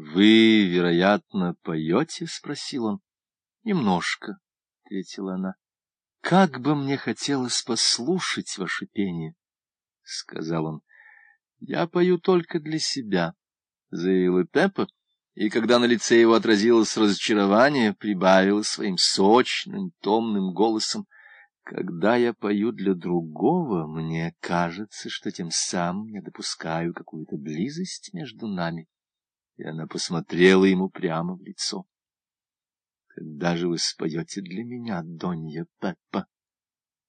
Вы, вероятно, поете? — спросил он. — Немножко, — ответила она. — Как бы мне хотелось послушать ваше пение, — сказал он. — Я пою только для себя, — заявила Пеппа, и когда на лице его отразилось разочарование, прибавила своим сочным, томным голосом. Когда я пою для другого, мне кажется, что тем самым я допускаю какую-то близость между нами. И она посмотрела ему прямо в лицо. Когда же вы споете для меня, Донья Пеппа?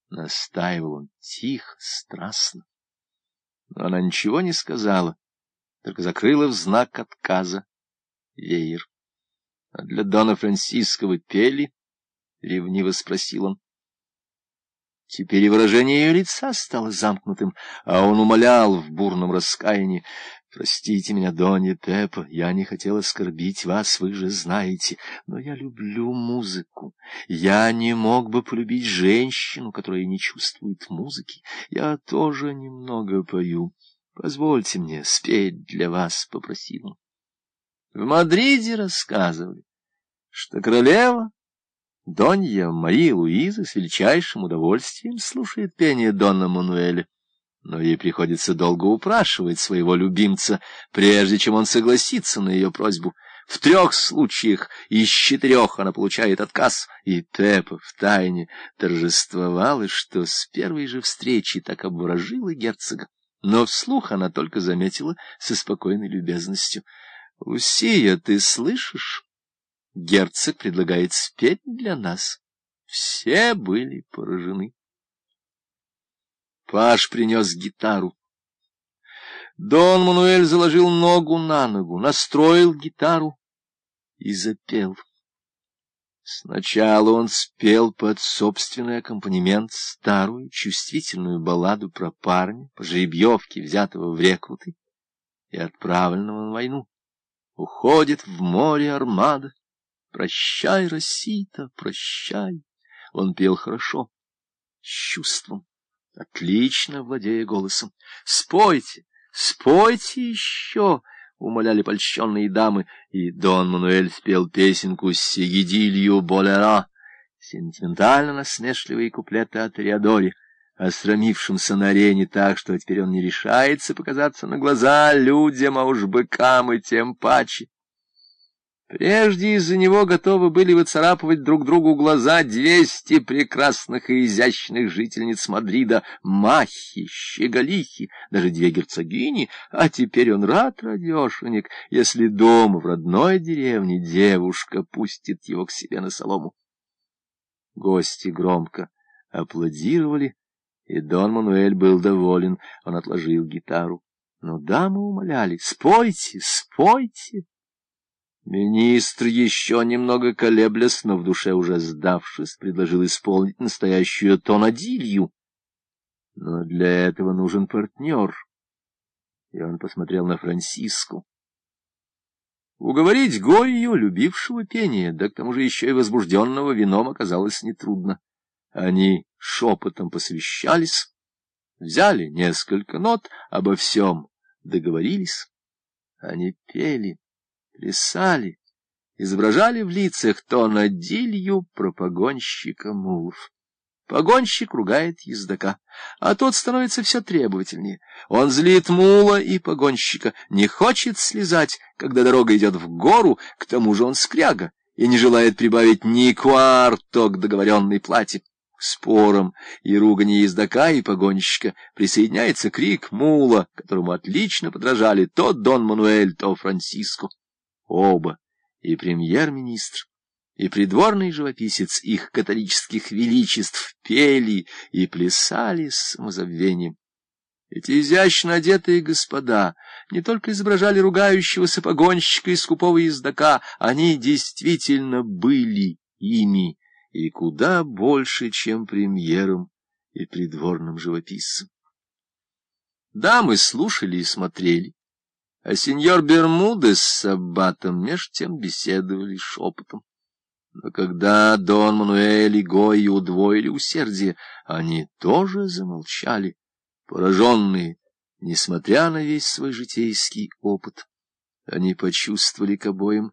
Настаивал он тихо, страстно. Но она ничего не сказала, только закрыла в знак отказа веер. — А для Дона Франциско вы пели? — ревниво спросил он. Теперь и выражение ее лица стало замкнутым, а он умолял в бурном раскаянии. «Простите меня, Донья Пеппа, я не хотел оскорбить вас, вы же знаете, но я люблю музыку. Я не мог бы полюбить женщину, которая не чувствует музыки. Я тоже немного пою. Позвольте мне спеть для вас», — попросил он. В Мадриде рассказывали, что королева Донья Мария Луиза с величайшим удовольствием слушает пение Дона Мануэля, но ей приходится долго упрашивать своего любимца, прежде чем он согласится на ее просьбу. В трех случаях из четырех она получает отказ, и Пеппа втайне торжествовала, что с первой же встречи так обворожила герцога. Но вслух она только заметила со спокойной любезностью —— Лусия, ты слышишь? Герцог предлагает спеть для нас. Все были поражены. Паш принес гитару. Дон Мануэль заложил ногу на ногу, настроил гитару и запел. Сначала он спел под собственный аккомпанемент старую чувствительную балладу про парня, по жеребьевке, взятого в рекруты и отправленного на войну. Уходит в море армада. Прощай, Росита, прощай. Он пел хорошо, с чувством, отлично владея голосом. Спойте, спойте еще, умоляли польщенные дамы, и Дон Мануэль спел песенку «Сигидилью Болера», сентиментально-насмешливые куплеты о Тореадоре осрамившимся на арене так, что теперь он не решается показаться на глаза людям, а уж быкам и тем паче. Прежде из-за него готовы были выцарапывать друг другу глаза двести прекрасных и изящных жительниц Мадрида, махи, щеголихи, даже две герцогини, а теперь он рад, радешенек, если дома в родной деревне девушка пустит его к себе на солому. Гости громко аплодировали, и Дон Мануэль был доволен, он отложил гитару. Но дамы умоляли, спойте, спойте. Министр, еще немного колеблясь, но в душе уже сдавшись, предложил исполнить настоящую тонадилью. Но для этого нужен партнер. И он посмотрел на Франциску. Уговорить Гойю, любившего пение, да к тому же еще и возбужденного вином, оказалось нетрудно. Они шепотом посвящались, взяли несколько нот, обо всем договорились. Они пели, плясали, изображали в лицах то надилью про погонщика мулов. Погонщик ругает ездока, а тот становится все требовательнее. Он злит мула и погонщика, не хочет слезать, когда дорога идет в гору, к тому же он скряга и не желает прибавить ни кварто к договоренной плате. К спорам и ругани ездока и погонщика присоединяется крик мула, которому отлично подражали то Дон Мануэль, то Франциско. Оба, и премьер-министр, и придворный живописец их католических величеств пели и плясали с самозабвением. Эти изящно одетые господа не только изображали ругающегося погонщика и скупого ездока, они действительно были ими и куда больше, чем премьером и придворным живописцем. Дамы слушали и смотрели, а сеньор Бермудес с аббатом меж тем беседовали шепотом. Но когда Дон Мануэль и Гойи удвоили усердие, они тоже замолчали, пораженные, несмотря на весь свой житейский опыт. Они почувствовали к обоим